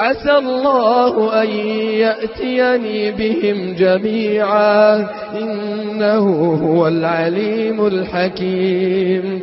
عسى الله أن يأتيني بهم جميعا. إنه هو العليم الحكيم.